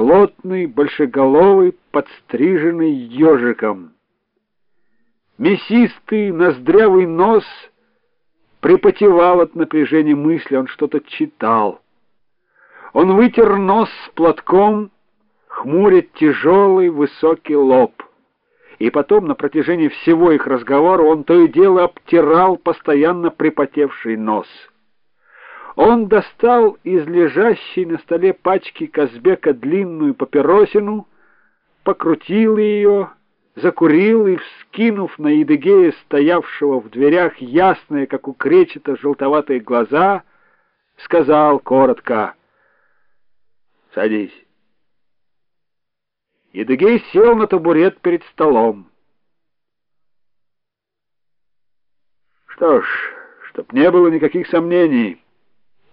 плотный, большеголовый, подстриженный ежиком. Мясистый, ноздрявый нос припотевал от напряжения мысли, он что-то читал. Он вытер нос платком, хмуря тяжелый высокий лоб. И потом, на протяжении всего их разговора, он то и дело обтирал постоянно припотевший нос. Он достал из лежащей на столе пачки Казбека длинную папиросину, покрутил ее, закурил и, вскинув на Едыгея, стоявшего в дверях ясные, как у кречета, желтоватые глаза, сказал коротко «Садись». Едыгей сел на табурет перед столом. «Что ж, чтоб не было никаких сомнений», —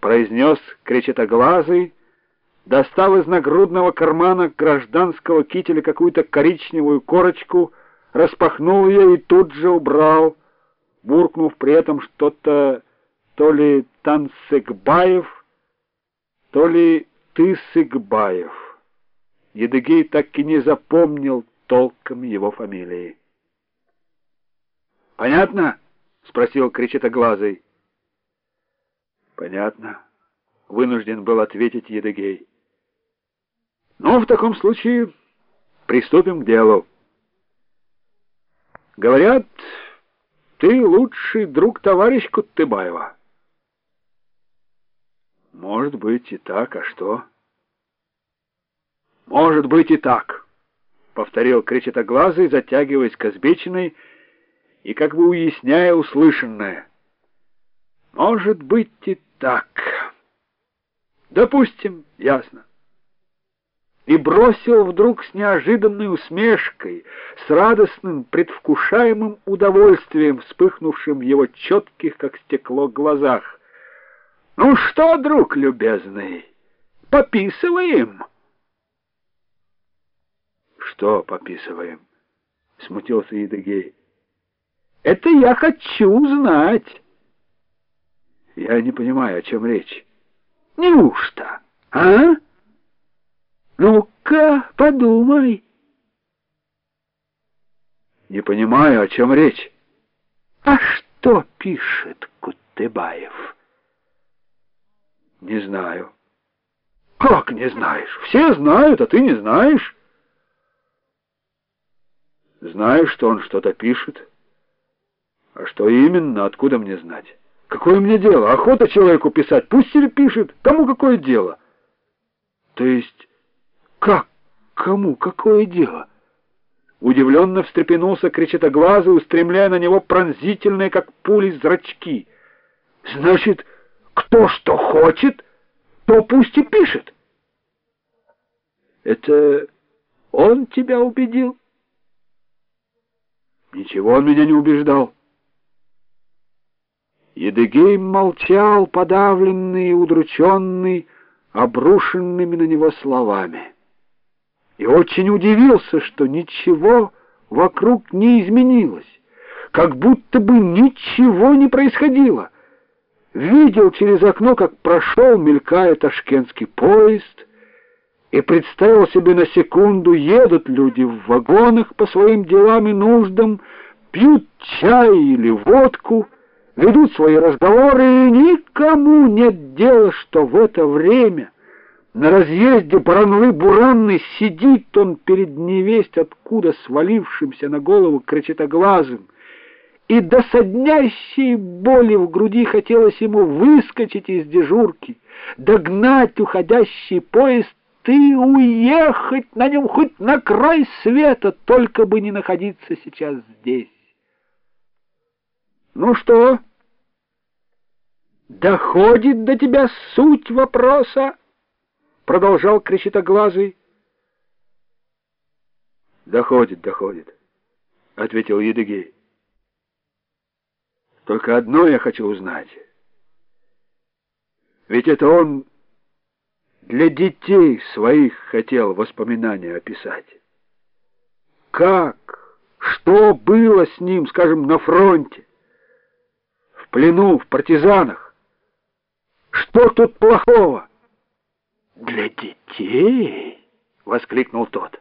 произнес кречетоглазый, достал из нагрудного кармана гражданского кителя какую-то коричневую корочку, распахнул ее и тут же убрал, буркнув при этом что-то то ли Тансыкбаев, то ли Тысыкбаев. Едыгей так и не запомнил толком его фамилии. «Понятно?» — спросил кричетоглазый. «Понятно», — вынужден был ответить Едыгей. Ну, в таком случае приступим к делу. Говорят, ты лучший друг товарищ Куттыбаева. Может быть и так, а что? Может быть и так, повторил кречетоглазый, затягиваясь к Казбечиной и как бы уясняя услышанное. Может быть и так. Допустим, ясно и бросил вдруг с неожиданной усмешкой, с радостным, предвкушаемым удовольствием, вспыхнувшим в его четких, как стекло, глазах. «Ну что, друг любезный, пописываем?» «Что пописываем?» — смутился Едыгей. «Это я хочу знать». «Я не понимаю, о чем речь». «Неужто, а?» Ну-ка, подумай. Не понимаю, о чем речь. А что пишет Кутыбаев? Не знаю. Как не знаешь? Все знают, а ты не знаешь. Знаю, что он что-то пишет. А что именно, откуда мне знать? Какое мне дело? Охота человеку писать, пусть себе пишет. Кому какое дело? То есть как? Кому? Какое дело? Удивленно встрепенулся кричатоглазый, устремляя на него пронзительные, как пули, зрачки. Значит, кто что хочет, то пусть и пишет. Это он тебя убедил? Ничего он меня не убеждал. Едыгей молчал, подавленный и удрученный, обрушенными на него словами и очень удивился, что ничего вокруг не изменилось, как будто бы ничего не происходило. Видел через окно, как прошел, мелькая ташкентский поезд, и представил себе на секунду, едут люди в вагонах по своим делам и нуждам, пьют чай или водку, ведут свои разговоры, и никому нет дела, что в это время — на разъезде Баранлы-Буранный сидит он перед невесть, откуда свалившимся на голову кричатоглазым, и до соднящей боли в груди хотелось ему выскочить из дежурки, догнать уходящий поезд и уехать на нем хоть на край света, только бы не находиться сейчас здесь. Ну что, доходит до тебя суть вопроса? продолжал кричитоглазый. Доходит, доходит, ответил Едыгей. Только одно я хочу узнать. Ведь это он для детей своих хотел воспоминания описать. Как, что было с ним, скажем, на фронте, в плену, в партизанах? Что тут плохого? Для детей? воскликнул тот.